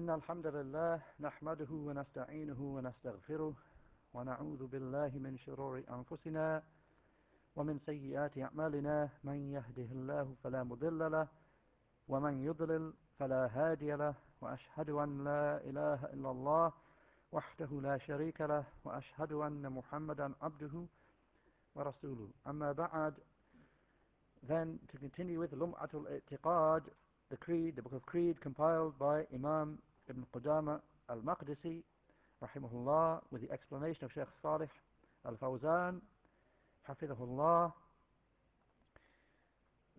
إن الحمد لله نحمده ونستعينه ونستغفره ونعوذ بالله من شرور أنفسنا ومن سيئات أعمالنا. من يهده الله فلا مضل له ومن يضلل فلا هادي له وأشهد أن لا إله إلا الله وحده لا شريك له وأشهد أن محمدا عبده ورسوله. أما بعد Then to continue with Lum'atul I'tiqad, the creed, the book of creed compiled by Imam Ibn Qudama al-Maqdisi, rahimahullah, with the explanation of Sheikh Salih al-Fawzan, hafidhahullah.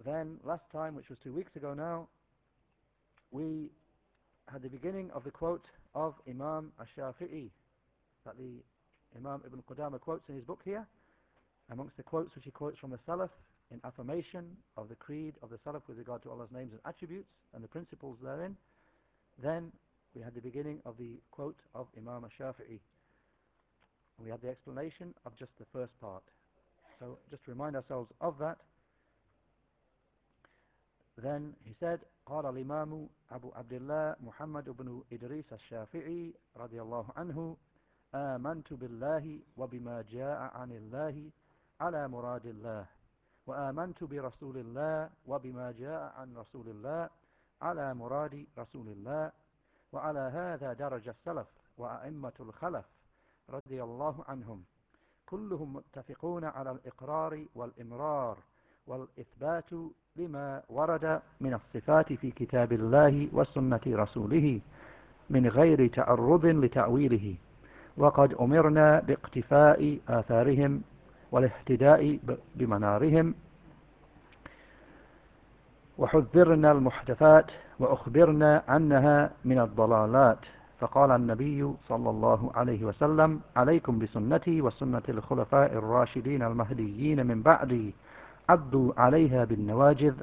Then last time, which was two weeks ago now, we had the beginning of the quote of Imam al-Shafi'i, that the Imam Ibn Qudama quotes in his book here, amongst the quotes which he quotes from the Salaf, in affirmation of the creed of the Salaf with regard to Allah's names and attributes and the principles therein, then we had the beginning of the quote of Imam al-Shafi'i. We had the explanation of just the first part. So just to remind ourselves of that, then he said, قال الإمام أبو عبد الله محمد بن إدريس الشافعي رضي الله عنه آمنت بالله وبما جاء عن الله على مراد الله وآمنت برسول الله وبما جاء عن رسول الله على مراد رسول الله وعلى هذا درج السلف وأئمة الخلف رضي الله عنهم. كلهم متفقون على الإقرار والإمرار والإثبات لما ورد من الصفات في كتاب الله وسنة رسوله من غير تعرض لتأويله. وقد أمرنا باقتفاء آثارهم والاهتداء بمنارهم. وحذرنا المحدثات وأخبرنا أنها من الضلالات. فقال النبي صلى الله عليه وسلم عليكم بسنتي وسنة الخلفاء الراشدين المهديين من بعدي. عضوا عليها بالنواجذ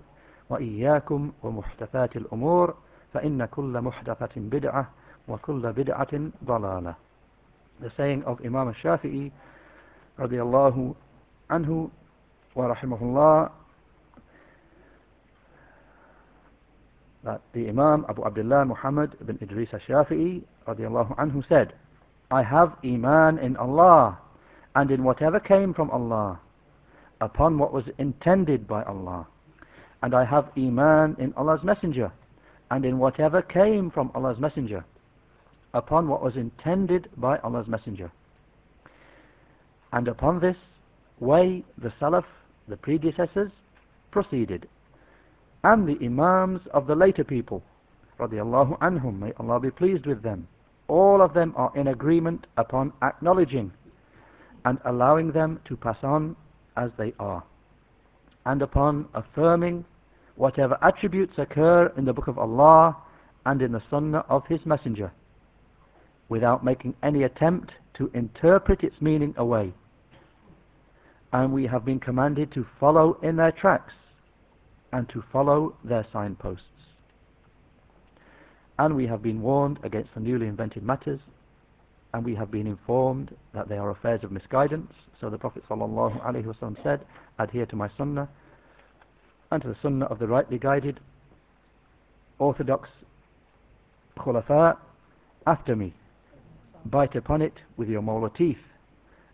وإياكم ومحدثات الأمور فإن كل محدثة بدعة وكل بدعة ضلالة. The saying of Imam al-Shafi'i radiallahu anhu wa rahimahullah that the Imam Abu Abdullah Muhammad ibn Idris al-Shafi'i anhu said I have iman in Allah and in whatever came from Allah upon what was intended by Allah and I have iman in Allah's messenger and in whatever came from Allah's messenger upon what was intended by Allah's messenger and upon this way the Salaf, the predecessors, proceeded. And the Imams of the later people, radiallahu anhum, may Allah be pleased with them, all of them are in agreement upon acknowledging and allowing them to pass on as they are, and upon affirming whatever attributes occur in the Book of Allah and in the Sunnah of His Messenger, without making any attempt to interpret its meaning away. And we have been commanded to follow in their tracks and to follow their signposts. And we have been warned against the newly invented matters and we have been informed that they are affairs of misguidance. So the Prophet ﷺ said, adhere to my sunnah and to the sunnah of the rightly guided orthodox khulafa after me. Bite upon it with your molar teeth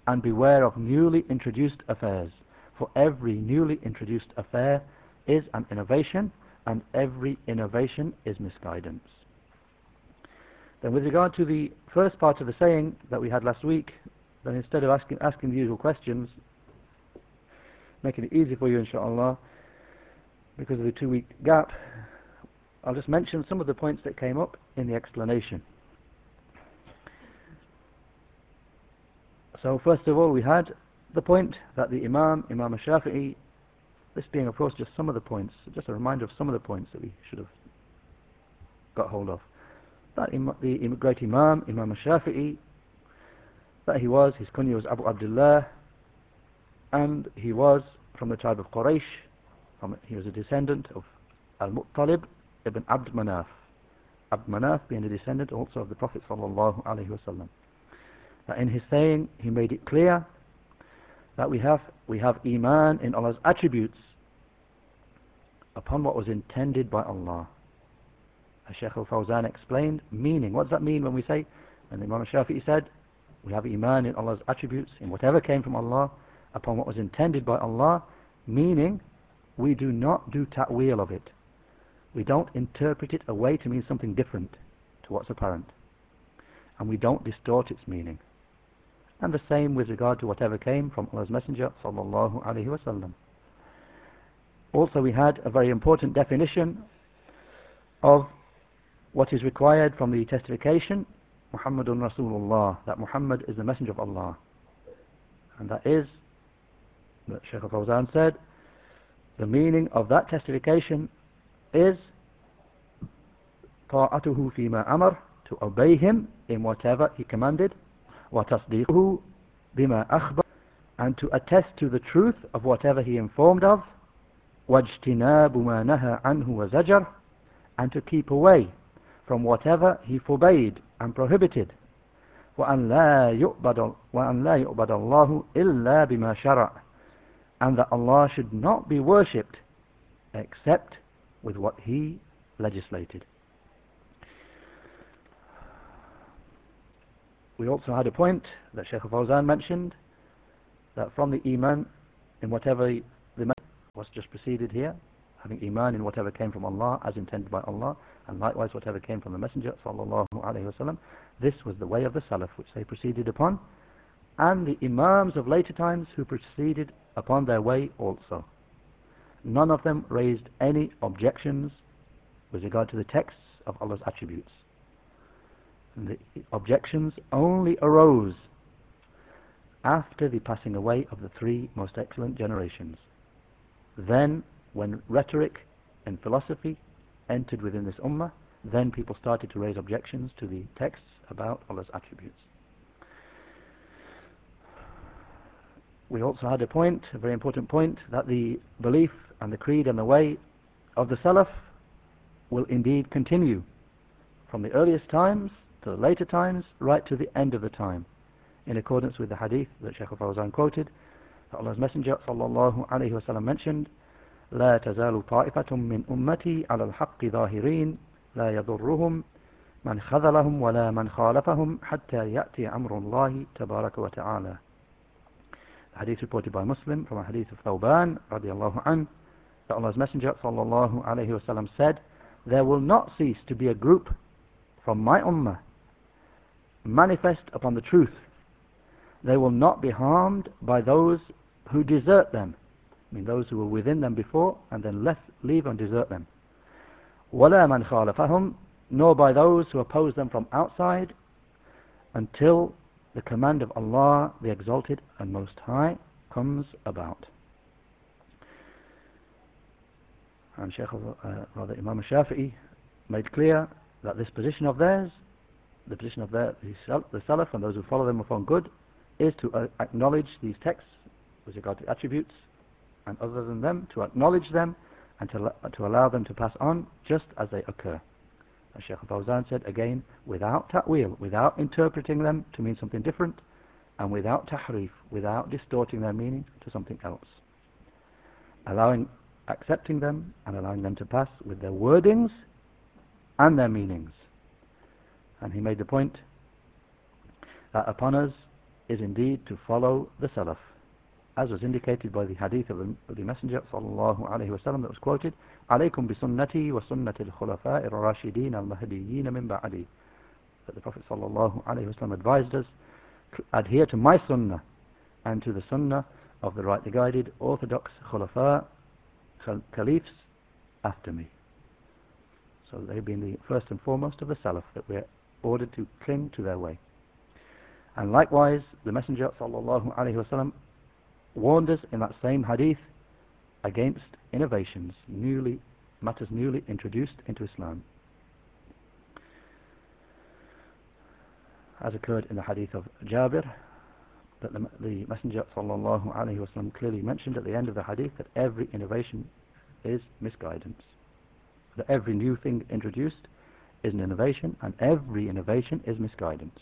and beware of newly introduced affairs. For every newly introduced affair is an innovation and every innovation is misguidance. Then with regard to the first part of the saying that we had last week, then instead of asking, asking the usual questions, making it easy for you inshaAllah, because of the two week gap, I'll just mention some of the points that came up in the explanation. So first of all we had the point that the Imam, Imam al-Shafi'i, this being of course just some of the points, just a reminder of some of the points that we should have got hold of. That the great Imam, Imam al-Shafi'i, that he was, his kunya was Abu Abdullah, and he was from the tribe of Quraysh, from, he was a descendant of Al-Muttalib ibn Abd Manaf. Abd Manaf being a descendant also of the Prophet sallallahu alaihi wasallam. That in his saying, he made it clear that we have we have iman in Allah's attributes upon what was intended by Allah. as Shaykh al-Fawzan explained, meaning. What does that mean when we say, and Imam Shafi'i said, we have iman in Allah's attributes, in whatever came from Allah, upon what was intended by Allah, meaning we do not do ta'wil of it. We don't interpret it away to mean something different to what's apparent. And we don't distort its meaning and the same with regard to whatever came from Allah's Messenger sallallahu alaihi. Also we had a very important definition of what is required from the testification Muhammadun Rasulullah that Muhammad is the messenger of Allah and that is that Shaykh Fawzan said the meaning of that testification is ta'atuhu fima amar to obey him in whatever he commanded وتصديقه بما أخبر and to attest to the truth of whatever he informed of واجتناب ما نهى عنه وزجر and to keep away from whatever he forbade and prohibited وأن لا يؤبد وأن لا يؤبد الله إلا بما شرع and that Allah should not be worshipped except with what he legislated We also had a point that Sheikh Fawzan mentioned that from the Iman in whatever the was just preceded here having Iman in whatever came from Allah as intended by Allah and likewise whatever came from the Messenger sallallahu alaihi wasallam this was the way of the Salaf which they proceeded upon and the Imams of later times who proceeded upon their way also. None of them raised any objections with regard to the texts of Allah's attributes the objections only arose after the passing away of the three most excellent generations. Then, when rhetoric and philosophy entered within this ummah, then people started to raise objections to the texts about Allah's attributes. We also had a point, a very important point, that the belief and the creed and the way of the Salaf will indeed continue from the earliest times to the later times, right to the end of the time, in accordance with the hadith that Shaykh al-Fawzan quoted, that Allah's Messenger sallallahu alayhi wa mentioned, لا تزال طائفة من أمتي على الحق ظاهرين لا يضرهم من خذلهم ولا من خالفهم حتى يأتي أمر الله تبارك وتعالى The hadith reported by Muslim from a hadith of Thawban radiallahu anh that Allah's Messenger sallallahu alayhi wa said there will not cease to be a group from my ummah manifest upon the truth. They will not be harmed by those who desert them. I mean those who were within them before and then left, leave and desert them. وَلَا مَنْ خَالَفَهُمْ Nor by those who oppose them from outside until the command of Allah, the Exalted and Most High, comes about. And Shaykh, uh, rather Imam Shafi'i made clear that this position of theirs the position of the, the Salaf and those who follow them upon good is to uh, acknowledge these texts with regard to attributes and other than them, to acknowledge them and to, to allow them to pass on just as they occur. As Shaykh Fawzan said again, without ta'wil, without interpreting them to mean something different, and without tahrif, without distorting their meaning to something else. Allowing, accepting them and allowing them to pass with their wordings and their meanings and he made the point that upon us is indeed to follow the Salaf as was indicated by the hadith of the, of the Messenger sallallahu alaihi that was quoted alaykum bi sunnati wa sunnati al-khulafa'i ar-rashidin al-mahdiyyin min that the Prophet sallallahu alaihi wasallam advised us adhere to my sunnah and to the sunnah of the rightly guided orthodox khulafa caliphs after me. So they've been the first and foremost of the salaf that we're ordered to cling to their way. And likewise, the Messenger wasallam warned us in that same hadith against innovations, newly matters newly introduced into Islam. As occurred in the hadith of Jabir, that the, the Messenger wasallam clearly mentioned at the end of the hadith that every innovation is misguidance. That every new thing introduced is an innovation and every innovation is misguidance.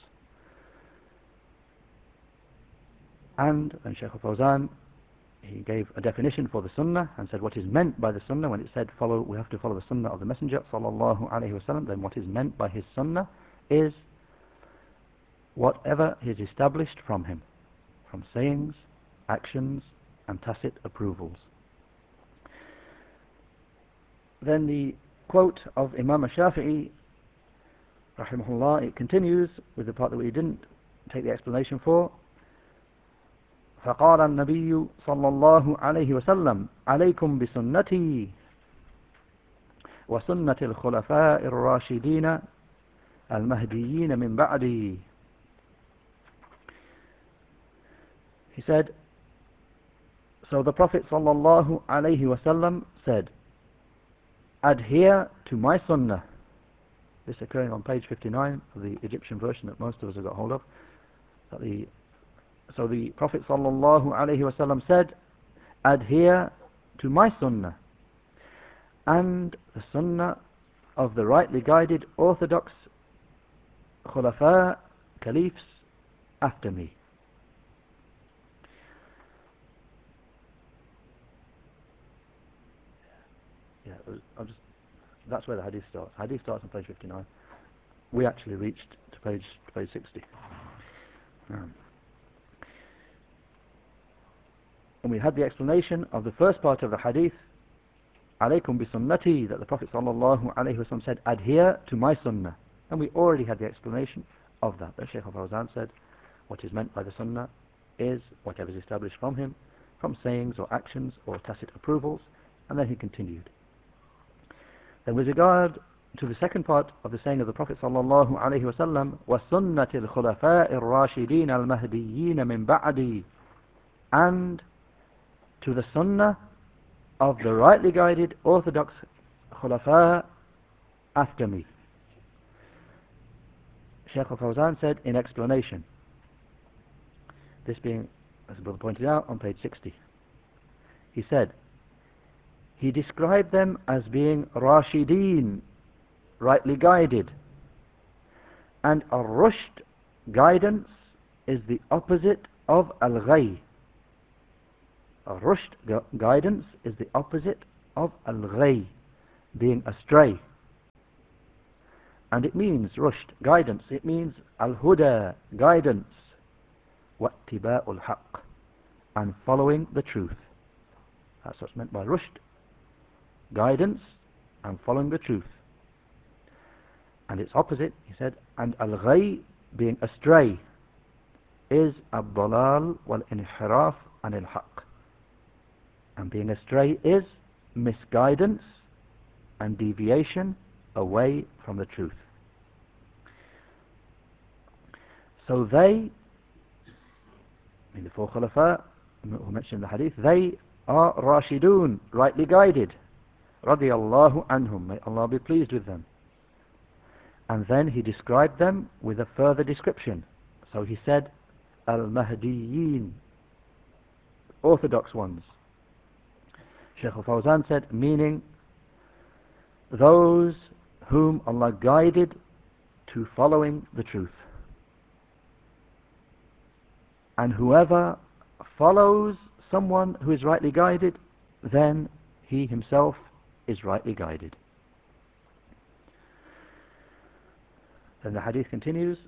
And, and Shaykh Fawzan he gave a definition for the sunnah and said what is meant by the sunnah when it said follow we have to follow the sunnah of the messenger sallallahu alaihi wasallam then what is meant by his sunnah is whatever is established from him from sayings actions and tacit approvals then the quote of Imam Shafi'i rahimahullah it continues with the part that we didn't take the explanation for فقال النبي صلى الله عليه وسلم عليكم بسنتي وسنة الخلفاء الراشدين المهديين من بعدي He said, so the Prophet sallallahu alayhi wasallam said, adhere to my sunnah. this occurring on page 59 of the Egyptian version that most of us have got hold of. The so the Prophet ﷺ said, adhere to my sunnah and the sunnah of the rightly guided orthodox khulafa, caliphs after me. Yeah, I'm just, that's where the hadith starts. Hadith starts on page 59. We actually reached to page, to page 60. Um, and we had the explanation of the first part of the hadith alaykum bi sunnati that the Prophet sallallahu alaihi wasallam said adhere to my sunnah and we already had the explanation of that the Shaykh al-Fawzan said what is meant by the sunnah is whatever is established from him from sayings or actions or tacit approvals and then he continued then with regard to the second part of the saying of the Prophet sallallahu alaihi wasallam wa sunnati al-khulafa'i ar-rashidin al-mahdiyyin min ba'di and to the sunnah of the rightly guided orthodox khulafa after me. Sheikh al-Fawzan said in explanation, this being, as the brother pointed out, on page 60. He said, he described them as being Rashideen, rightly guided. And a rushd guidance is the opposite of al-ghay, rushd gu guidance is the opposite of al-ghay, being astray. And it means rushd, guidance. It means al-huda, guidance. وَاتِّبَاءُ الْحَقِّ And following the truth. That's what's meant by rushd. Guidance and following the truth. And its opposite, he said, and al-ghay, being astray, is al-dalal wal-inhiraf an al-haqq. And being astray is misguidance and deviation away from the truth. So they, in the four Khulafa who mentioned the hadith, they are Rashidun, rightly guided. Radiallahu anhum, may Allah be pleased with them. And then he described them with a further description. So he said, Al-Mahdiyin, orthodox ones. Shaykh al-Fawzan said, meaning those whom Allah guided to following the truth. And whoever follows someone who is rightly guided, then he himself is rightly guided. Then the hadith continues,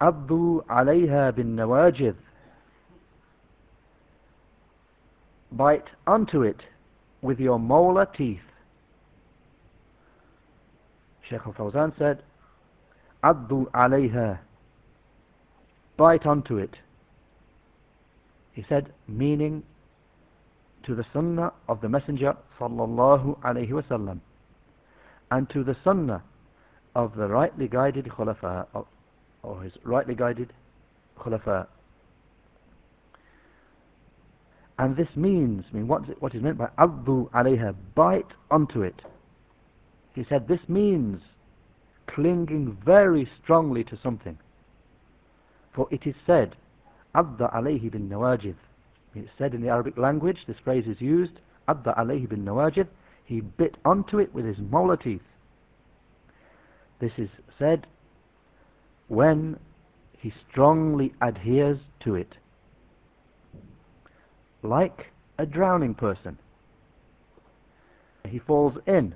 Addu alayha bin nawajid. Bite unto it with your molar teeth. Sheikh al-Fawzan said, Addu alayha. Bite unto it. He said, meaning to the sunnah of the Messenger sallallahu alayhi wasallam and to the sunnah of the rightly guided khulafa or his rightly guided khulafa and this means, I mean, what, what is meant by addu alayha, bite onto it. He said this means clinging very strongly to something. For it is said, adda alayhi bin nawajid. It's said in the Arabic language, this phrase is used, adda alayhi bin nawajid. He bit onto it with his molar teeth. This is said when he strongly adheres to it like a drowning person. He falls in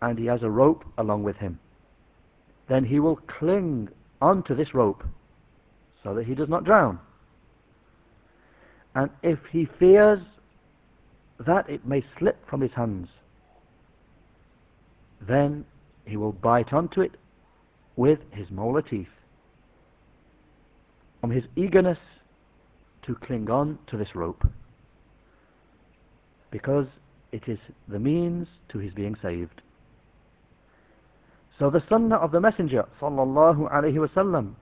and he has a rope along with him. Then he will cling onto this rope so that he does not drown. And if he fears that it may slip from his hands, then he will bite onto it with his molar teeth. From his eagerness to cling on to this rope, because it is the means to his being saved. So the sunnah of the Messenger sallallahu alaihi wasallam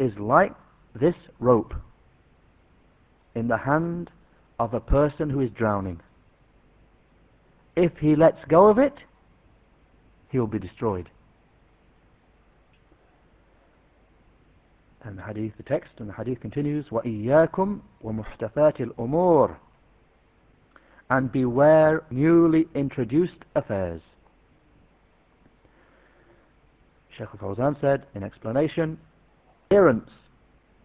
is like this rope in the hand of a person who is drowning. If he lets go of it, he will be destroyed. And the hadith, the text and the hadith continues, وَإِيَّاكُمْ وَمُحْتَثَاتِ الْأُمُورِ And beware newly introduced affairs. Shaykh al-Fawzan said in explanation, adherence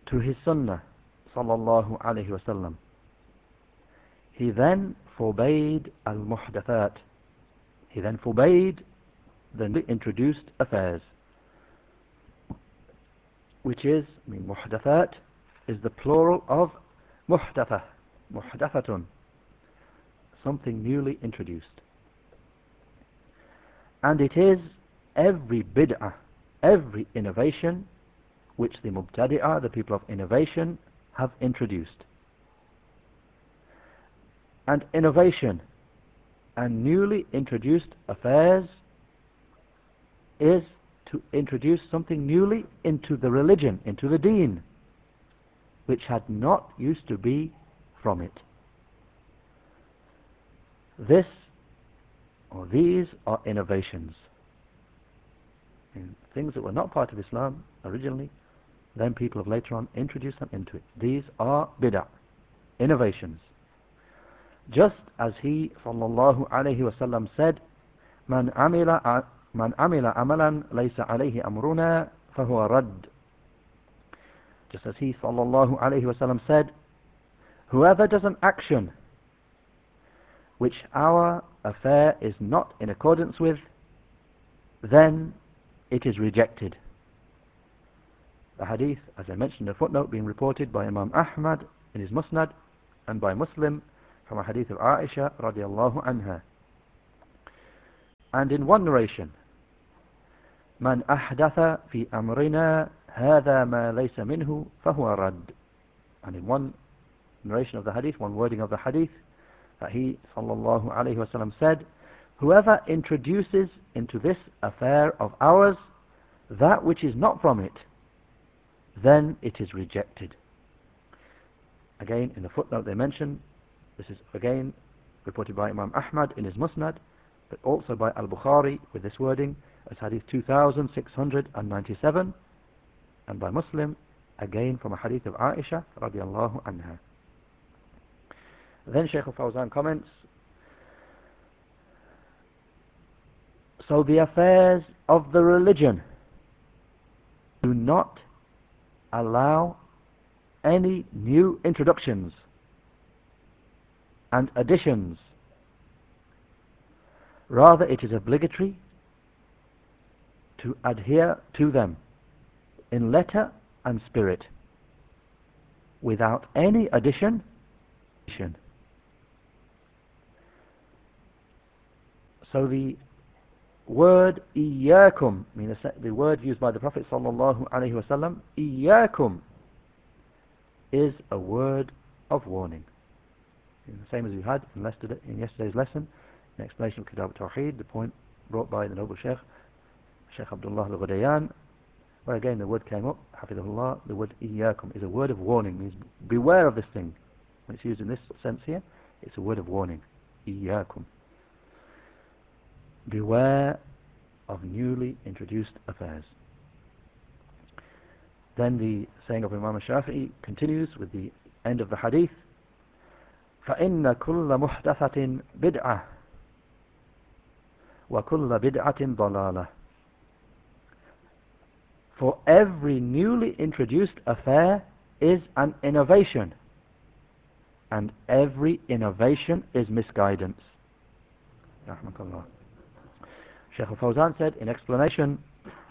to his sunnah sallallahu alayhi wasallam. He then forbade al-muhdathat. He then forbade the introduced affairs. Which is, I mean, muhdathat is the plural of muhdathah, muhdathatun, something newly introduced. And it is every bid'ah, every innovation which the mubtadi'ah, the people of innovation, have introduced. And innovation and newly introduced affairs is to introduce something newly into the religion, into the deen, which had not used to be from it. This or these are innovations. In things that were not part of Islam originally, then people have later on introduced them into it. These are bid'ah, innovations. Just as he sallallahu alayhi said, "Man amila man amila amalan laysa alayhi amruna fahuwa rad." Just as he sallallahu alayhi said, "Whoever does an action which our affair is not in accordance with, then it is rejected." The hadith, as I mentioned in a footnote, being reported by Imam Ahmad in his Musnad and by Muslim from a hadith of Aisha radiallahu anha. And in one narration, من أحدث في أمرنا هذا ما ليس منه فهو رد. And in one narration of the hadith, one wording of the hadith, that he sallallahu alayhi wasallam said, Whoever introduces into this affair of ours that which is not from it, then it is rejected. Again, in the footnote they mention, this is again reported by Imam Ahmad in his Musnad, but also by Al-Bukhari with this wording as Hadith 2697, and by Muslim, again from a Hadith of Aisha radiallahu anha. Then Shaykh al-Fawzan comments, So the affairs of the religion do not allow any new introductions and additions. Rather, it is obligatory to adhere to them in letter and spirit without any addition. So the word I mean the word used by the Prophet sallallahu alaihi wasallam, iyyakum, is a word of warning. The same as we had in, in yesterday's lesson, in explanation of Kitab Tawheed, the point brought by the noble Sheikh, Sheikh Abdullah al-Ghadayan, where again the word came up, Hafidahullah, the word iyyakum is a word of warning, means beware of this thing. When it's used in this sense here, it's a word of warning. Iyyakum. Beware of newly introduced affairs. Then the saying of Imam Shafi'i continues with the end of the hadith. فإن كل محدثة بدعة وكل بدعة ضلالة For every newly introduced affair is an innovation and every innovation is misguidance. Rahmatullah. Shaykh al-Fawzan said in explanation,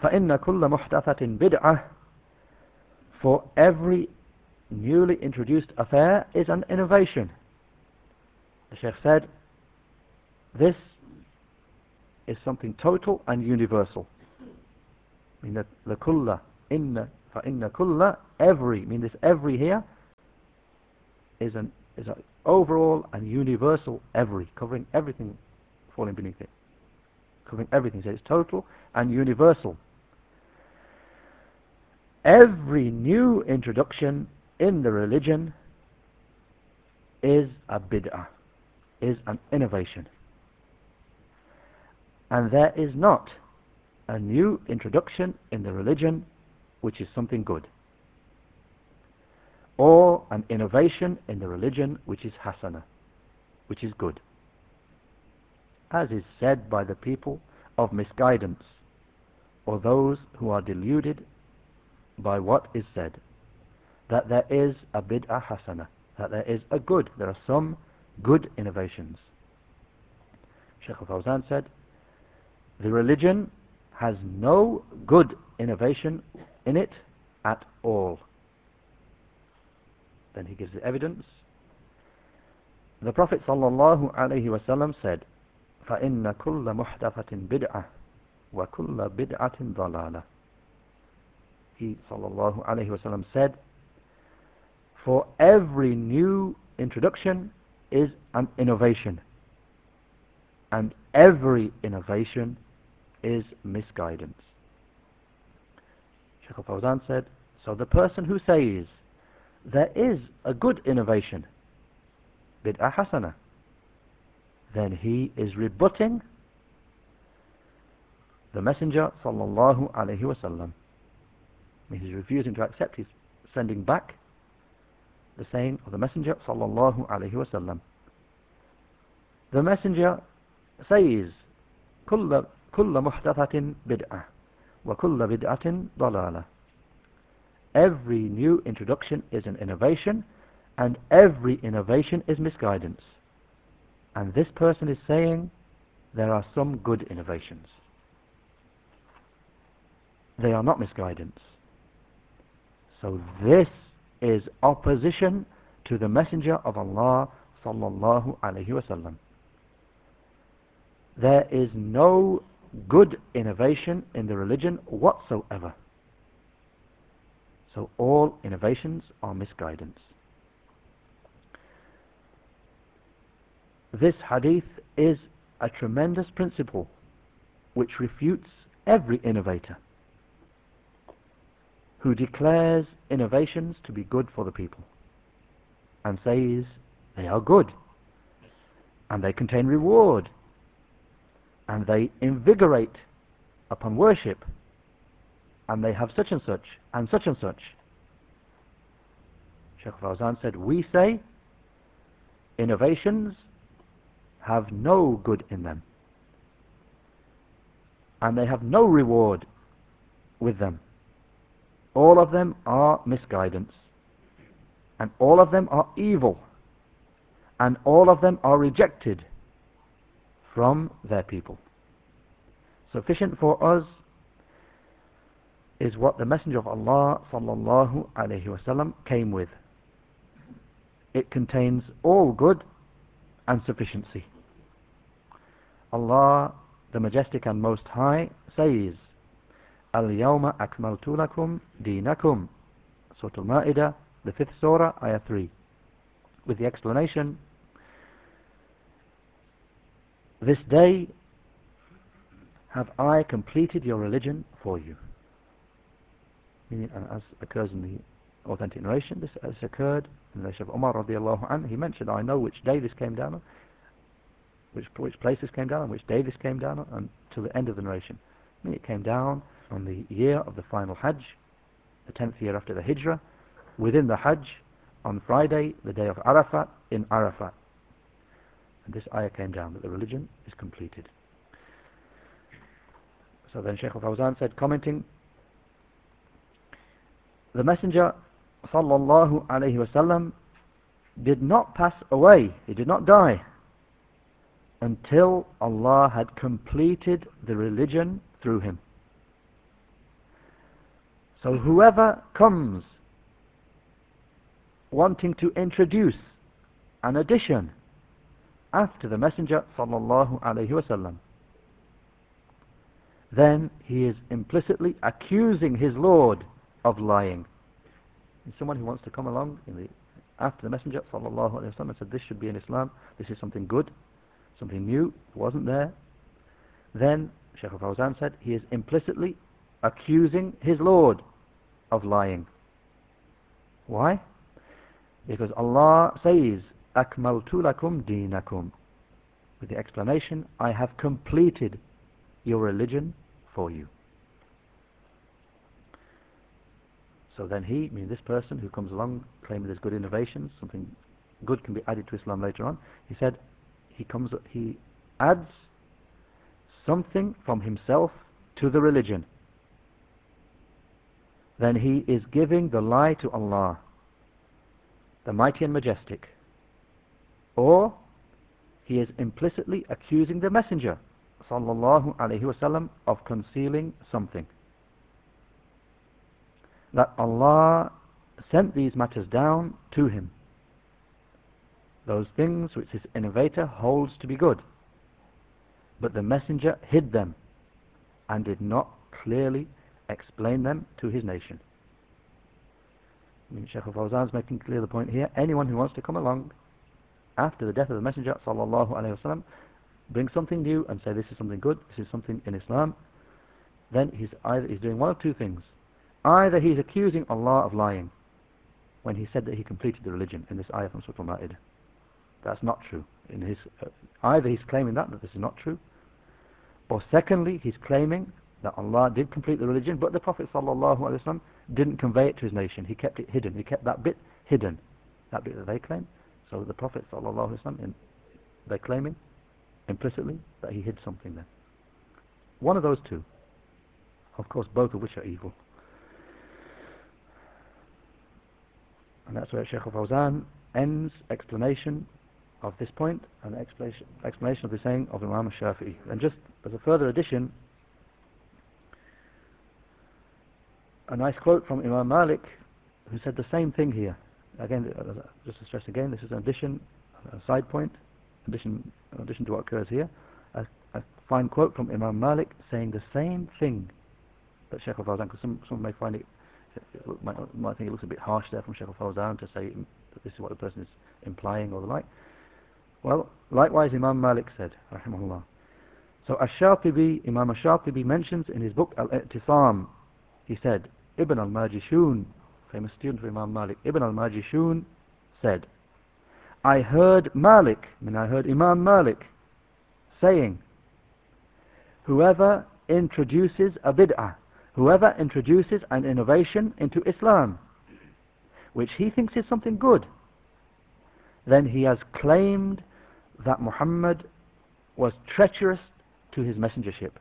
فَإِنَّ كُلَّ مُحْدَثَةٍ بِدْعَةٍ For every newly introduced affair is an innovation. The Sheikh said, this is something total and universal. I mean, the, the kulla, inna, fa inna kulla, every, I mean this every here is an is an overall and universal every, covering everything falling beneath it. Covering everything, so it's total and universal. Every new introduction in the religion is a bid'ah, is an innovation. And there is not a new introduction in the religion which is something good. Or an innovation in the religion which is hasana, which is good. As is said by the people of misguidance, or those who are deluded by what is said, that there is a bid'ah hasana, that there is a good, there are some good innovations. Sheikh al-Fawzan said, the religion has no good innovation in it at all. Then he gives the evidence. The Prophet sallallahu alaihi wasallam said, فَإِنَّ كُلَّ مُحْدَثَةٍ بِدْعَةٍ وَكُلَّ بِدْعَةٍ ضَلَالَةٍ He sallallahu alaihi wasallam said, for every new introduction is an innovation. And every innovation is misguidance. Sheikh al-Fawzan said, so the person who says there is a good innovation, bid'ah hasana, then he is rebutting the Messenger sallallahu alaihi wasallam. He's refusing to accept, he's sending back the saying of the Messenger sallallahu alaihi wasallam. The Messenger says, كل كل محدثة بدعة وكل بدعة ضلالة Every new introduction is an innovation and every innovation is misguidance. And this person is saying there are some good innovations. They are not misguidance. So this is opposition to the Messenger of Allah sallallahu alaihi wasallam. There is no good innovation in the religion whatsoever. So all innovations are misguidance. This hadith is a tremendous principle which refutes every innovator who declares innovations to be good for the people and says they are good and they contain reward and they invigorate upon worship and they have such and such and such and such. Sheikh Fawzan said, we say innovations have no good in them and they have no reward with them. All of them are misguidance and all of them are evil and all of them are rejected from their people. Sufficient for us is what the Messenger of Allah sallallahu alaihi wasallam came with. It contains all good and sufficiency. Allah, the Majestic and Most High, says, Al-Yawma akmaltu lakum dinakum. Surah Al-Ma'idah, the fifth surah, ayah 3. With the explanation, this day have I completed your religion for you. As occurs in the authentic narration, this has occurred in the of Umar radiallahu anhu. He mentioned, I know which day this came down on, which, which place this came down on, which day this came down on, until the end of the narration. I mean, it came down on the year of the final Hajj, the 10th year after the Hijrah, within the Hajj, on Friday, the day of Arafat, in Arafat. And this ayah came down that the religion is completed. So then Shaykh al-Fawzan said, commenting, the Messenger sallallahu alayhi wasallam did not pass away, he did not die, until Allah had completed the religion through him. So whoever comes wanting to introduce an addition after the Messenger sallallahu alaihi wasallam, then he is implicitly accusing his Lord of lying. And someone who wants to come along the, after the Messenger sallallahu alaihi wasallam said this should be in Islam, this is something good, something new, wasn't there. Then Shaykh al-Fawzan said he is implicitly accusing his Lord of lying. Why? Because Allah says, أَكْمَلْتُ لَكُمْ دِينَكُمْ With the explanation, I have completed your religion for you. So then he, I mean this person who comes along claiming there's good innovations, something good can be added to Islam later on, he said he comes he adds something from himself to the religion. Then he is giving the lie to Allah, the mighty and majestic. Or he is implicitly accusing the messenger sallallahu alaihi wasallam of concealing something that Allah sent these matters down to him those things which his innovator holds to be good. But the messenger hid them and did not clearly explain them to his nation. I mean, Sheikh al-Fawzan is making clear the point here. Anyone who wants to come along after the death of the messenger sallallahu alaihi wasallam bring something new and say this is something good, this is something in Islam, then he's either he's doing one of two things. Either he's accusing Allah of lying when he said that he completed the religion in this ayah from Surah Al-Ma'idah. That's not true. In his, uh, either he's claiming that, that this is not true, or secondly, he's claiming that Allah did complete the religion, but the Prophet ﷺ didn't convey it to his nation. He kept it hidden. He kept that bit hidden, that bit that they claim. So the Prophet ﷺ, they're claiming implicitly that he hid something there. One of those two. Of course, both of which are evil. And that's where Sheikh al-Fawzan ends explanation of this point and explanation, explanation of the saying of Imam al-Shafi'i. And just as a further addition, a nice quote from Imam Malik who said the same thing here. Again, just to stress again, this is an addition, a side point addition, in addition to what occurs here, a, a fine quote from Imam Malik saying the same thing that Sheikh al-Fawzan, because some, some may find it, might, might think it looks a bit harsh there from Sheikh al-Fawzan to say that this is what the person is implying or the like. Well, likewise Imam Malik said, rahimahullah. So Ash-Shatibi, Imam Ash-Shatibi mentions in his book Al-I'tisam, he said, Ibn al-Majishun, famous student of Imam Malik, Ibn al-Majishun said, I heard Malik, I mean I heard Imam Malik saying, whoever introduces a bid'ah, whoever introduces an innovation into Islam, which he thinks is something good, then he has claimed that Muhammad was treacherous to his messengership.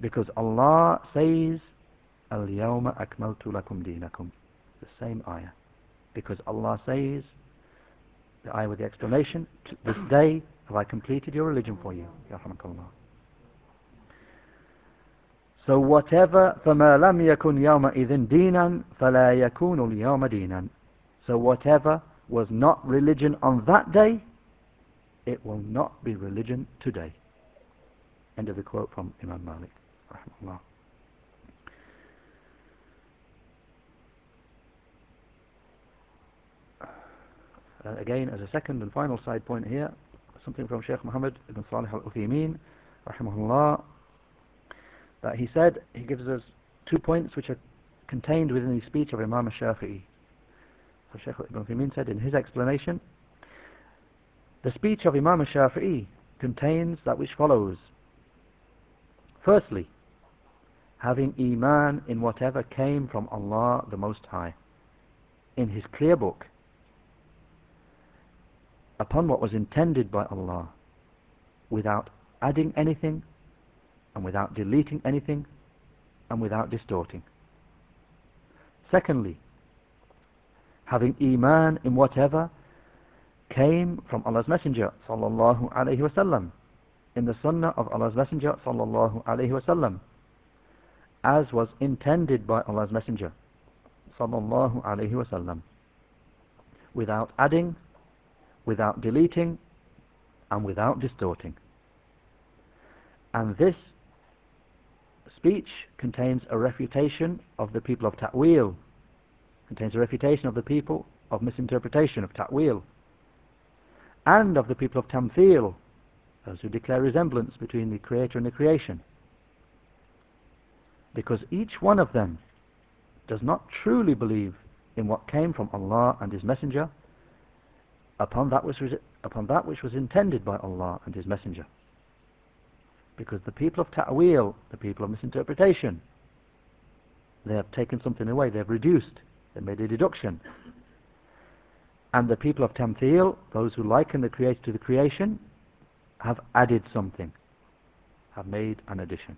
Because Allah says, Al-Yawma akmaltu lakum dinakum. The same ayah. Because Allah says, the ayah with the explanation, this day have I completed your religion for you. So whatever فما لم يكن يومئذ دينا فلا يكون اليوم دينا So whatever was not religion on that day, it will not be religion today. End of the quote from Imam Malik. Rahimahullah. Uh, again, as a second and final side point here, something from Sheikh Muhammad ibn Salih al-Uthaymeen, rahimahullah, that he said, he gives us two points which are contained within the speech of Imam al-Shafi'i. So Sheikh ibn Uthaymeen said in his explanation, the speech of Imam al-Shafi'i contains that which follows. Firstly, having iman in whatever came from Allah the Most High. In his clear book, upon what was intended by Allah without adding anything and without deleting anything and without distorting. Secondly, having iman in whatever came from Allah's Messenger sallallahu alaihi wasallam in the sunnah of Allah's Messenger sallallahu alaihi wasallam as was intended by Allah's Messenger sallallahu alaihi wasallam without adding without deleting and without distorting. And this speech contains a refutation of the people of ta'wil contains a refutation of the people of misinterpretation of ta'wil and of the people of tamthil those who declare resemblance between the creator and the creation. Because each one of them does not truly believe in what came from Allah and His Messenger upon that which was, upon that which was intended by Allah and His Messenger. Because the people of ta'wil the people of misinterpretation they have taken something away they have reduced they made a deduction and the people of tamthil those who liken the creator to the creation have added something have made an addition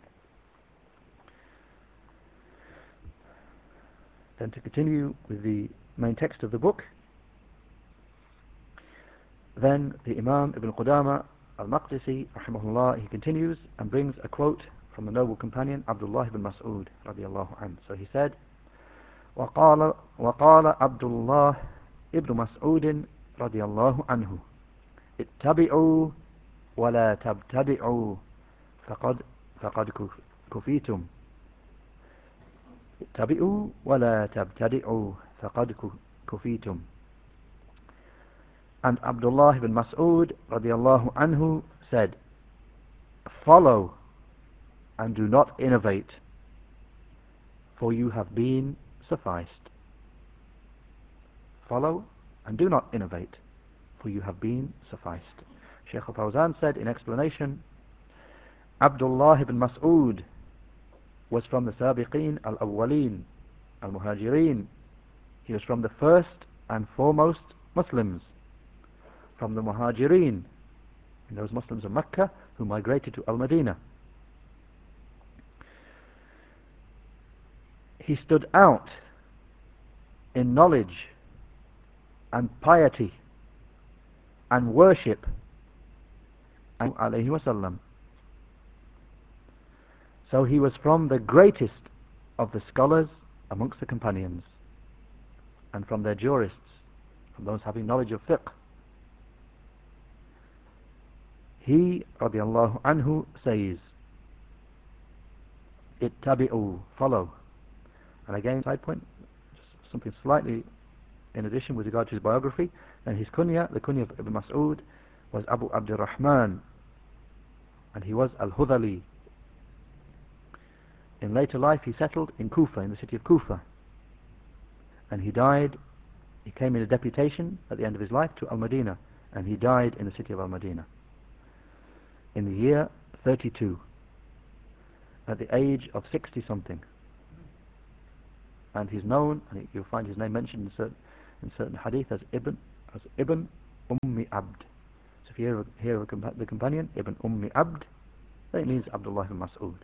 then to continue with the main text of the book then the Imam Ibn Qudama al-Maqdisi rahimahullah he continues and brings a quote from the noble companion Abdullah ibn Mas'ud radiallahu anhu so he said وقال وقال عبد الله ابن مسعود رضي الله عنه اتبعوا ولا تبتدعوا فقد فقد كفيتم اتبعوا ولا تبتدعوا فقد كفيتم and Abdullah ibn Mas'ud radiallahu anhu said follow and do not innovate for you have been sufficed follow and do not innovate for you have been sufficed Sheikh Fawzan said in explanation Abdullah ibn Mas'ud was from the Sabiqeen al-Awwaleen, al-Muhajirin. He was from the first and foremost Muslims, from the Muhajirin, those Muslims of Mecca who migrated to Al-Madinah. He stood out in knowledge and piety and worship so he was from the greatest of the scholars amongst the companions and from their jurists, from those having knowledge of fiqh. He, radiallahu anhu, says, Ittabi'u, follow. And again, side point, just something slightly in addition with regard to his biography, and his kunya, the kunya of Ibn Mas'ud, was Abu Abdurrahman, and he was Al-Hudali, in later life he settled in Kufa, in the city of Kufa. And he died, he came in a deputation at the end of his life to Al-Madinah, and he died in the city of Al-Madinah. In the year 32 at the age of 60 something. And he's known and you'll find his name mentioned in certain, in certain hadith as Ibn as Ibn Ummi Abd so if you hear, hear the companion Ibn Ummi Abd that means Abdullah ibn Mas'ud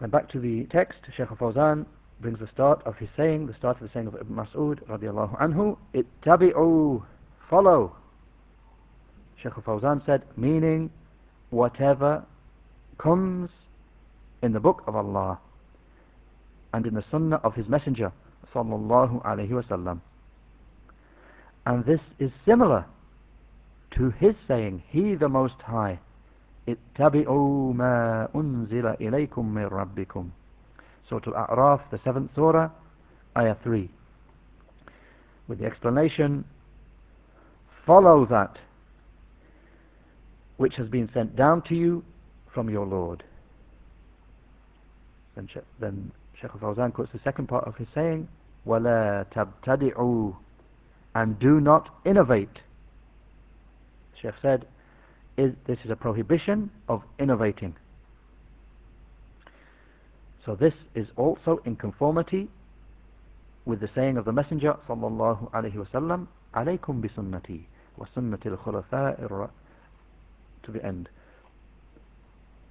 and back to the text, Shaykh Fawzan brings the start of his saying, the start of the saying of Ibn Mas'ud radiallahu anhu, ittabi'u, follow. Shaykh Fawzan said, meaning whatever comes in the book of Allah and in the sunnah of his messenger sallallahu alayhi wasallam. And this is similar to his saying, He the Most High اتبعوا ما أنزل إليكم من ربكم Surah Al-A'raf, the seventh surah, ayah 3. With the explanation, follow that which has been sent down to you from your Lord. Then, then Sheikh Fawzan quotes the second part of his saying, وَلَا تَبْتَدِعُوا And do not innovate. Sheikh said, is, this is a prohibition of innovating. So this is also in conformity with the saying of the Messenger sallallahu alaihi wasallam, "Alaykum bi sunnati wa sunnati al-khulafa'i to the end.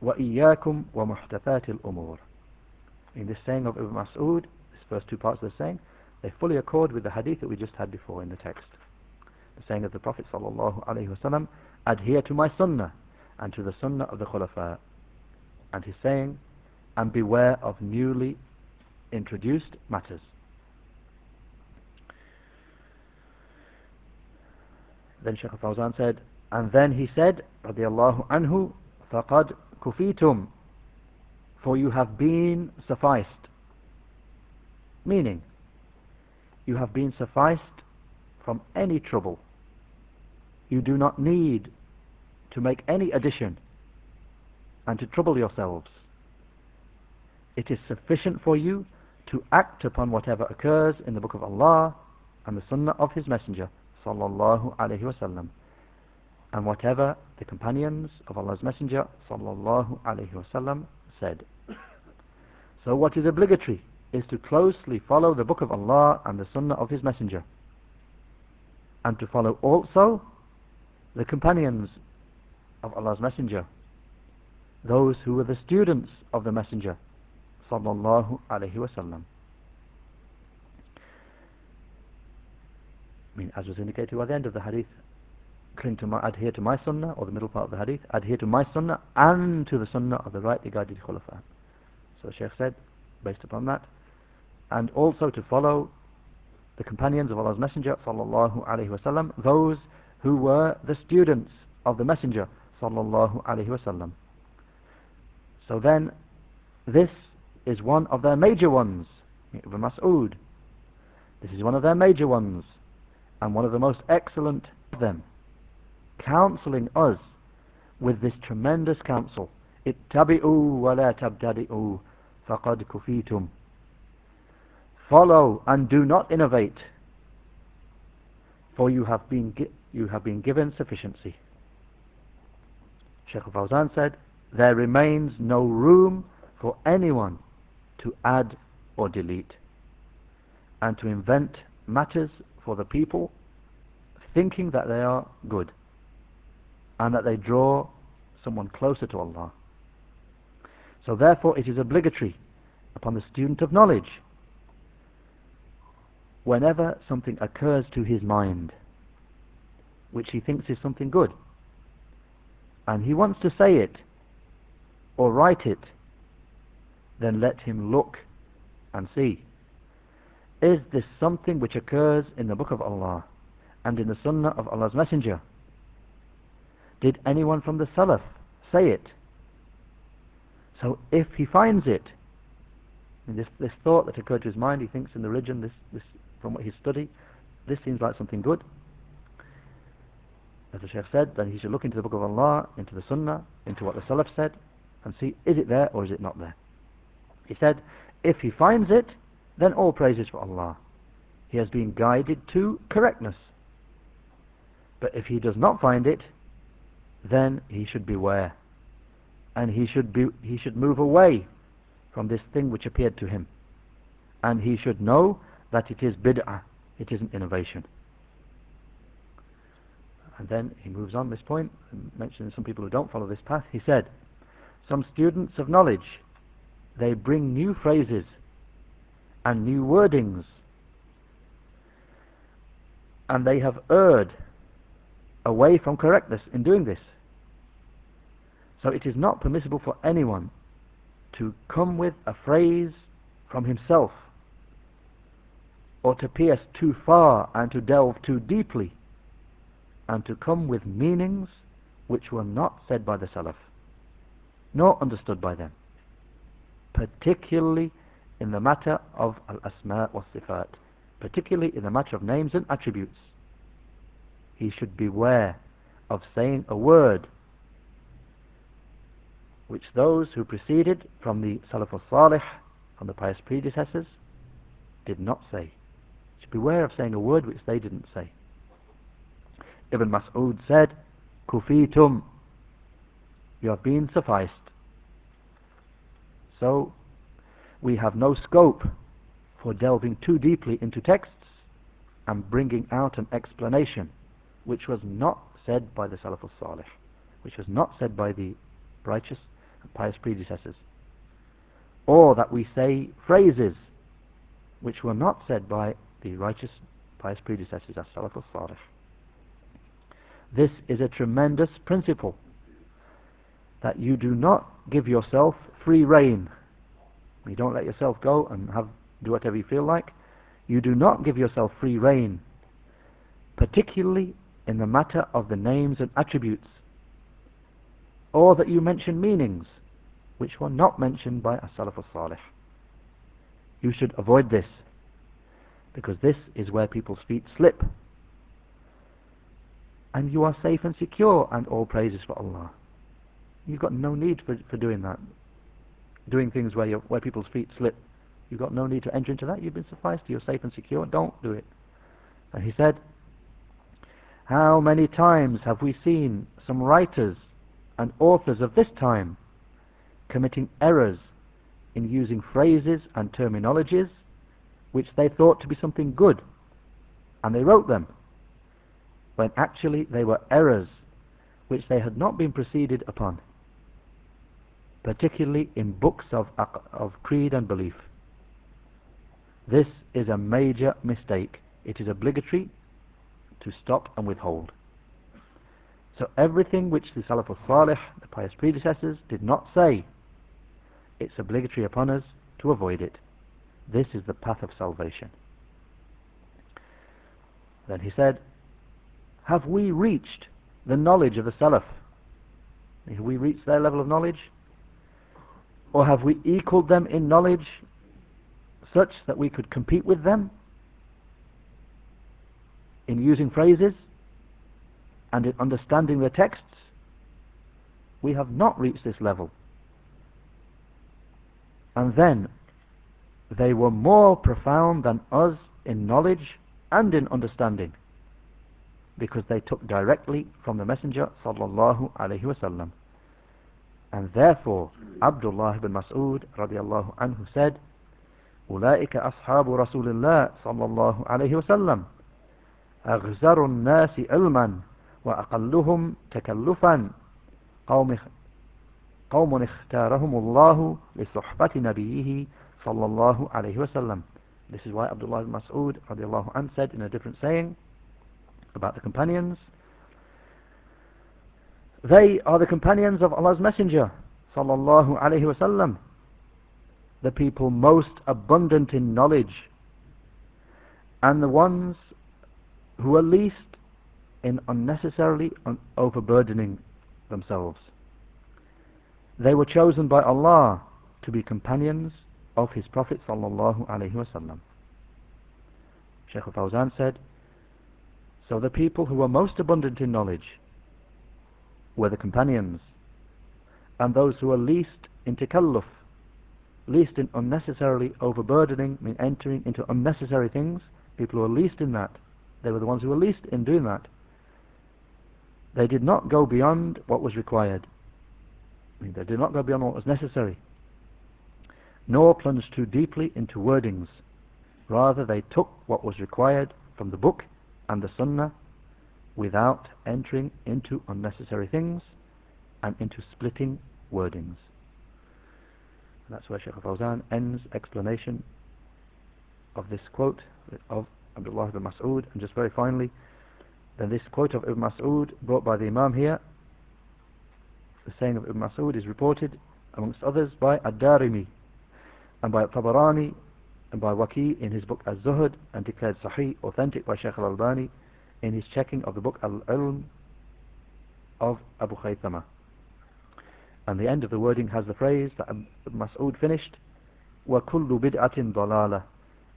Wa iyyakum wa muhdathati al-umur." In this saying of Ibn Mas'ud, this first two parts of the saying, they fully accord with the hadith that we just had before in the text. The saying of the Prophet sallallahu alaihi wasallam, adhere to my sunnah and to the sunnah of the khulafa. And his saying, and beware of newly introduced matters. Then Shaykh Fawzan said, and then he said, radiallahu anhu, فَقَدْ كُفِيتُمْ for you have been sufficed. Meaning, you have been sufficed from any trouble. You do not need to make any addition and to trouble yourselves. It is sufficient for you to act upon whatever occurs in the book of Allah and the sunnah of his messenger sallallahu alaihi wasallam and whatever the companions of Allah's messenger sallallahu alaihi wasallam said so what is obligatory is to closely follow the book of Allah and the sunnah of his messenger. And to follow also the companions of Allah's messenger. Those who were the students of the messenger sallallahu alaihi wasallam I mean, as was indicated by the end of the hadith, cling to my, adhere to my sunnah, or the middle part of the hadith, adhere to my sunnah and to the sunnah of the rightly guided khulafa. The Sheikh said, based upon that, and also to follow the companions of Allah's Messenger sallallahu alaihi wasallam, those who were the students of the Messenger sallallahu alaihi wasallam. So then, this is one of their major ones, Ibn Mas'ud. This is one of their major ones, and one of the most excellent of them, counselling us with this tremendous counsel. Ittabi'u wa la tabtadi'u. فقد كفيتم Follow and do not innovate, for you have been, you have been given sufficiency. Sheikh Fawzan said, There remains no room for anyone to add or delete, and to invent matters for the people thinking that they are good and that they draw someone closer to Allah. So therefore it is obligatory upon the student of knowledge whenever something occurs to his mind which he thinks is something good and he wants to say it or write it then let him look and see is this something which occurs in the book of Allah and in the sunnah of Allah's messenger? Did anyone from the Salaf say it? So if he finds it, this, this thought that occurred to his mind, he thinks in the religion, this, this, from what he studied, this seems like something good. As the Shaykh said, then he should look into the book of Allah, into the Sunnah, into what the Salaf said, and see, is it there or is it not there? He said, if he finds it, then all praises for Allah. He has been guided to correctness. But if he does not find it, then he should beware. And he should, be, he should move away from this thing which appeared to him. And he should know that it is bid'ah, it isn't innovation. And then he moves on this point, mentioning some people who don't follow this path. He said, Some students of knowledge, they bring new phrases and new wordings. And they have erred away from correctness in doing this. So it is not permissible for anyone to come with a phrase from himself or to pierce too far and to delve too deeply and to come with meanings which were not said by the Salaf nor understood by them particularly in the matter of al-asma wa sifat, particularly in the matter of names and attributes. He should beware of saying a word which those who preceded from the Salaf al-Salih, from the pious predecessors, did not say. Should beware of saying a word which they didn't say. Ibn Mas'ud said, Kufitum, you have been sufficed. So we have no scope for delving too deeply into texts and bringing out an explanation which was not said by the Salaf al-Salih, which was not said by the righteous pious predecessors, or that we say phrases which were not said by the righteous pious predecessors as Salaf al-Salih. This is a tremendous principle that you do not give yourself free rein. You don't let yourself go and have do whatever you feel like. You do not give yourself free rein, particularly in the matter of the names and attributes, or that you mention meanings which were not mentioned by as-Salaf al-Salih. You should avoid this, because this is where people's feet slip. And you are safe and secure, and all praises for Allah. You've got no need for, for doing that. Doing things where, where people's feet slip. You've got no need to enter into that. You've been sufficed. You're safe and secure. Don't do it. And he said, How many times have we seen some writers and authors of this time committing errors in using phrases and terminologies which they thought to be something good, and they wrote them, when actually they were errors which they had not been proceeded upon particularly in books of, of creed and belief. This is a major mistake. It is obligatory to stop and withhold. So everything which the Salaf al-Salih, the pious predecessors, did not say, it's obligatory upon us to avoid it. This is the path of salvation. Then he said, have we reached the knowledge of the Salaf? Have we reached their level of knowledge? Or have we equaled them in knowledge such that we could compete with them in using phrases and in understanding the texts? We have not reached this level. And then they were more profound than us in knowledge and in understanding because they took directly from the Messenger sallallahu alaihi wasallam. And therefore, Abdullah ibn Mas'ud radiallahu anhu said, أولئك أصحاب رسول الله صلى الله عليه وسلم أغزر الناس علما وأقلهم تكلفا قوم قوم اختارهم الله لصحبة نبيه صلى الله عليه وسلم This is why Abdullah ibn Mas'ud radiallahu anhu said in a different saying about the companions they are the companions of Allah's Messenger sallallahu alaihi wasallam, the people most abundant in knowledge, and the ones who are least in unnecessarily overburdening themselves. They were chosen by Allah to be companions of His Prophet sallallahu alaihi wasallam. Shaykh al-Fawzan said, so the people who were most abundant in knowledge were the companions and those who were least in takalluf least in unnecessarily overburdening mean entering into unnecessary things people who were least in that they were the ones who were least in doing that they did not go beyond what was required they did not go beyond what was necessary nor plunge too deeply into wordings rather they took what was required from the book and the sunnah without entering into unnecessary things and into splitting wordings. And that's where Shaykh Fawzan ends explanation of this quote of Abdullah ibn Mas'ud. And just very finally, then this quote of Ibn Mas'ud brought by the Imam here, the saying of Ibn Mas'ud is reported amongst others by Ad-Darimi and by Tabarani and by Waki in his book Al-Zuhud and declared Sahih, authentic by Sheikh al-Albani in his checking of the book Al-Ilm of Abu Khaythama. And the end of the wording has the phrase that Mas'ud finished, وَكُلُّ بِدْعَةٍ ضَلَالَةٍ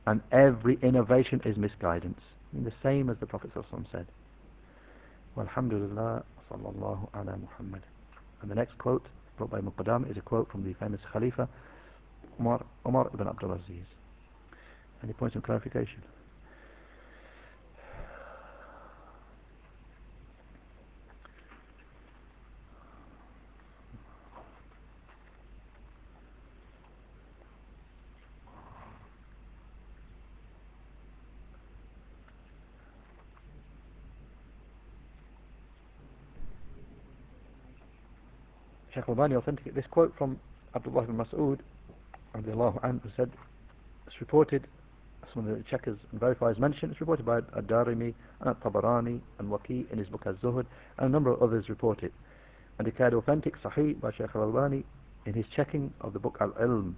And every innovation is misguidance. The same as the Prophet ﷺ said. Walhamdulillah, sallallahu ala Muhammad. And the next quote, brought by Muqaddam, is a quote from the famous Khalifa, Umar, Umar ibn Abdul Aziz. Any points of clarification? Shaykh Albani authenticated this quote from Abdullah ibn Mas'ud anhu said it's reported some of the checkers and verifiers mentioned. It's reported by Ad-Darimi and At-Tabarani and Waki in his book Az-Zuhud and a number of others report it. And declared authentic Sahih by Shaykh al-Albani in his checking of the book Al-Ilm.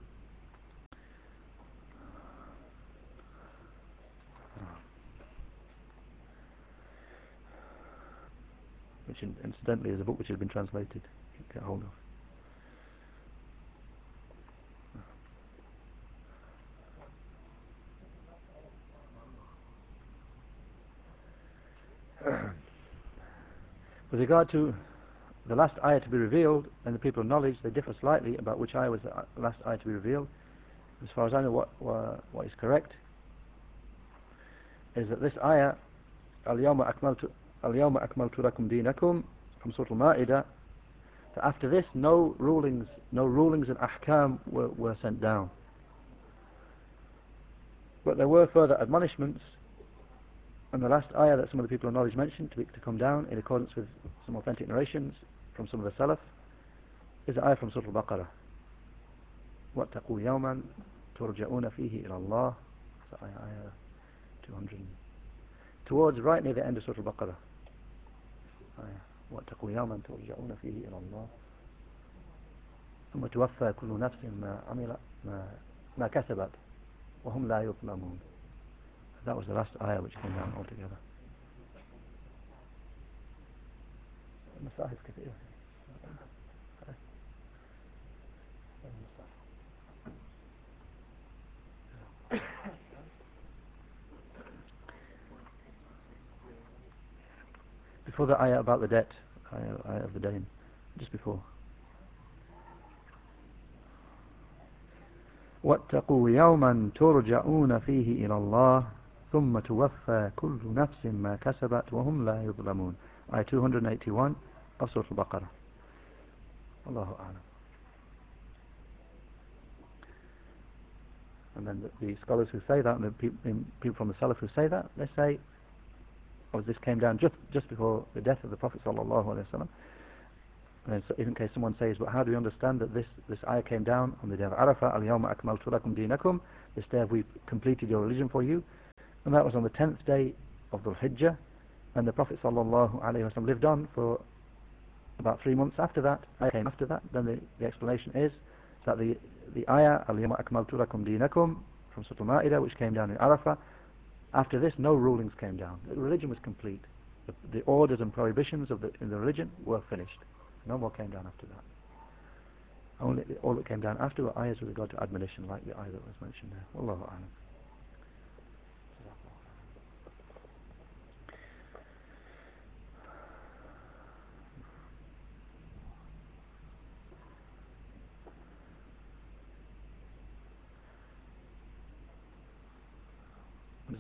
Which incidentally is a book which has been translated. Get hold of. With regard to the last ayah to be revealed and the people of knowledge, they differ slightly about which ayah was the last ayah to be revealed. As far as I know, what, what, what is correct is that this ayah, Al-Yawma Akmaltu, Al-Yawma Dinakum, from Surah Al-Ma'idah, that after this, no rulings, no rulings and ahkam were, were sent down. But there were further admonishments and the last ayah that some of the people of knowledge mentioned to, be, to come down in accordance with some authentic narrations from some of the Salaf is the ayah from Surah Al-Baqarah. وَاتَّقُوا يَوْمًا تُرْجَعُونَ فِيهِ إِلَى اللَّهِ That's ayah, ayah 200. Towards right near the end of Surah Al-Baqarah. وَاتَّقُوا يَوْمًا تُرْجَعُونَ فِيهِ إِلَى اللَّهِ. ثم توفى كل نفس ما عمل ما, ما كسبت وهم لا يظلمون. That was the last ayah which came down altogether. Before the ayah about the debt, ayah, ayah of the dain, just before. واتقوا يوما ترجعون فيه إلى الله ثم توفى كل نفس ما كسبت وهم لا يظلمون آية 281 of Surah Al-Baqarah Allahu A'lam and then the, the, scholars who say that and the pe people from the Salaf who say that they say oh this came down just just before the death of the Prophet Sallallahu Alaihi Wasallam and so in case someone says but how do we understand that this this ayah came down on the day of Arafah? Al-yawma akmaltu lakum dinakum this day have we completed your religion for you. And that was on the 10th day of the Hijjah and the Prophet ﷺ lived on for about three months after that. I came after that. Then the, the explanation is that the the ayah al-yawma akmaltu lakum dinakum from Surah Al-Ma'idah which came down in Arafah after this no rulings came down. The religion was complete. The, the orders and prohibitions of the in the religion were finished. No more came down after that. Only all that came down after were ayahs with regard to admonition like the ayah that was mentioned there. Wallahu a'lam